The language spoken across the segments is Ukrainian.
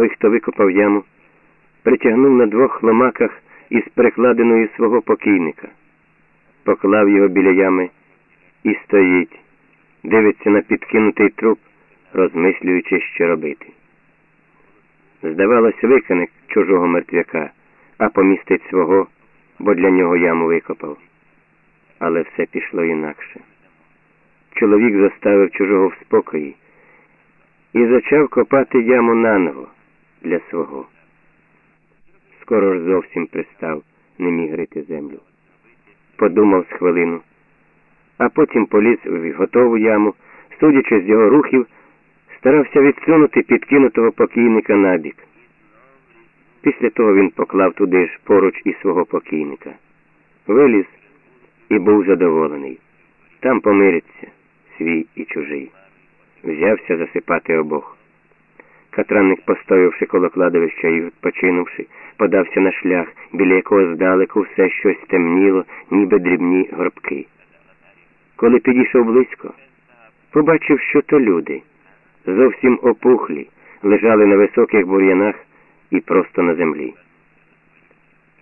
той, хто викопав яму, притягнув на двох ломаках із перекладиною свого покійника, поклав його біля ями і стоїть, дивиться на підкинутий труп, розмислюючи, що робити. Здавалось, викине чужого мертвяка, а помістить свого, бо для нього яму викопав. Але все пішло інакше. Чоловік заставив чужого в спокої і почав копати яму наново для свого. Скоро ж зовсім пристав, не міг рити землю. Подумав з хвилину, а потім поліз в готову яму, судячи з його рухів, старався відсунути підкинутого покійника набік. Після того він поклав туди ж поруч і свого покійника. Виліз і був задоволений. Там помириться свій і чужий. Взявся засипати обох. Катранник, постоявши коло кладовища і відпочинувши, подався на шлях, біля якого здалеку все щось темніло, ніби дрібні горбки. Коли підійшов близько, побачив, що то люди, зовсім опухлі, лежали на високих бур'янах і просто на землі.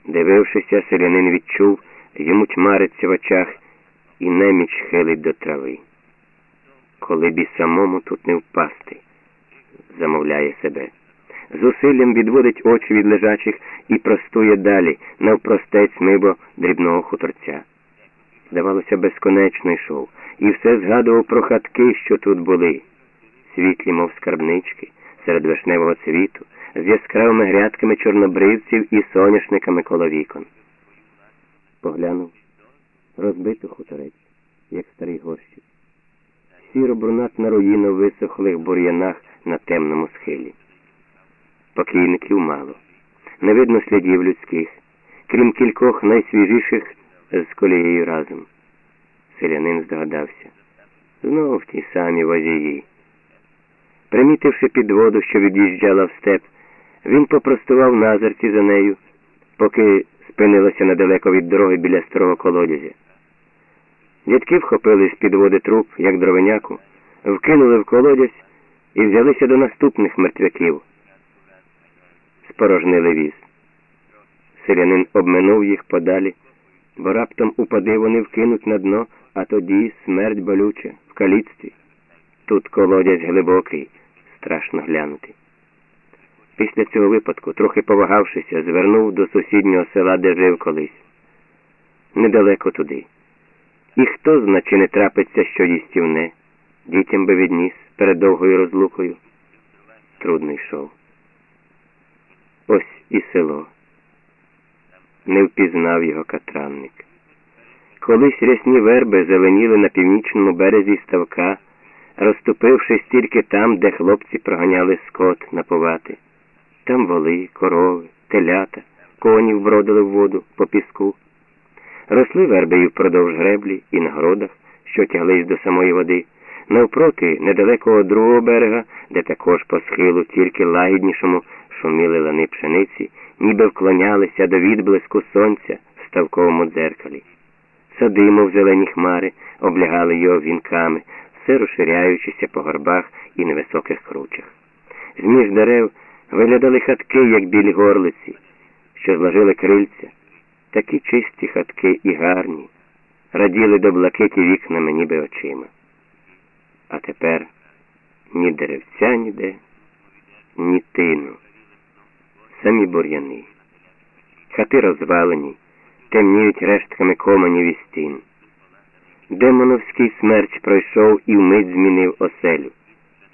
Дивившися, селянин відчув, йому тьмариться в очах і неміч хилить до трави. Коли б і самому тут не впасти, замовляє себе. Зусиллям відводить очі від лежачих і простує далі, навпростець мибо дрібного хуторця. Здавалося, безконечно йшов, і все згадував про хатки, що тут були, світлі, мов скарбнички, серед вишневого цвіту, з яскравими грядками чорнобривців і соняшниками коло вікон. Поглянув, розбито хуторець, як старий горщик. Сіро брунатна руїна в висохлих бур'янах на темному схилі. Покійників мало. Не видно слідів людських, крім кількох найсвіжіших з колією разом. Селянин здогадався. Знову в тій самій возії. Примітивши підводу, що від'їжджала в степ, він попростував назерці за нею, поки спинилося недалеко від дороги біля старого колодязя. Дядьки вхопили з підводи труп, як дровеняку, вкинули в колодязь і взялися до наступних мертвяків. Спорожнили віз. Селянин обминув їх подалі, бо раптом упади вони вкинуть на дно, а тоді смерть болюча, в каліцтві. Тут колодязь глибокий, страшно глянути. Після цього випадку, трохи повагавшися, звернув до сусіднього села, де жив колись. Недалеко туди. І хто зна, чи не трапиться що їстівне, дітям би відніс перед довгою розлукою. Трудно йшов. Ось і село. Не впізнав його катранник. Колись рясні верби зеленіли на північному березі ставка, розступившись тільки там, де хлопці проганяли скот наповати. Там воли, корови, телята, коні вбродили в воду по піску. Росли верби і впродовж греблі і на городах, що тяглись до самої води, навпроти недалекого другого берега, де також по схилу, тільки лагіднішому шуміли лани пшениці, ніби вклонялися до відблиску сонця в ставковому дзеркалі. Сади, мов зелені хмари, облягали його вінками, все розширяючися по горбах і невисоких кручах. Зміж дерев виглядали хатки, як білі горлиці, що зложили крильця. Такі чисті хатки і гарні, раділи до блакиті вікнами, ніби очима. А тепер ні деревця ніде, ні тину, самі бур'яни. Хати розвалені, темніють рештками коменів і стін. Демоновський смерч пройшов і вмить змінив оселю,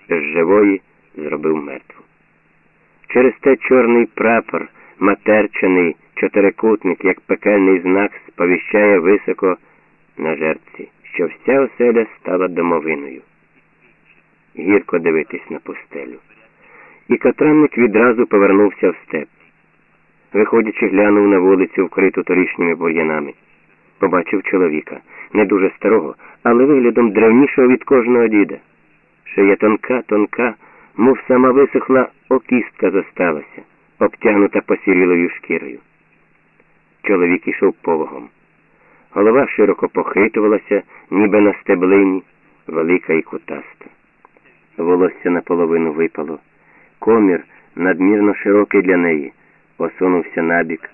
з живої зробив мертву. Через те чорний прапор, матерчаний чотирикутник, як пекельний знак, сповіщає високо на жерці, що вся оселя стала домовиною. Гірко дивитись на пустелю. І катранник відразу повернувся в степ. Виходячи, глянув на вулицю, вкриту торішніми бур'янами. Побачив чоловіка, не дуже старого, але виглядом древнішого від кожного діда. Шия тонка, тонка, мов сама висохла окістка зосталася, обтягнута посірілою шкірою. Чоловік ішов повагом. Голова широко похитувалася, ніби на стеблині, велика і кутаста. Волосся наполовину випало. Комір надмірно широкий для неї, осунувся набік.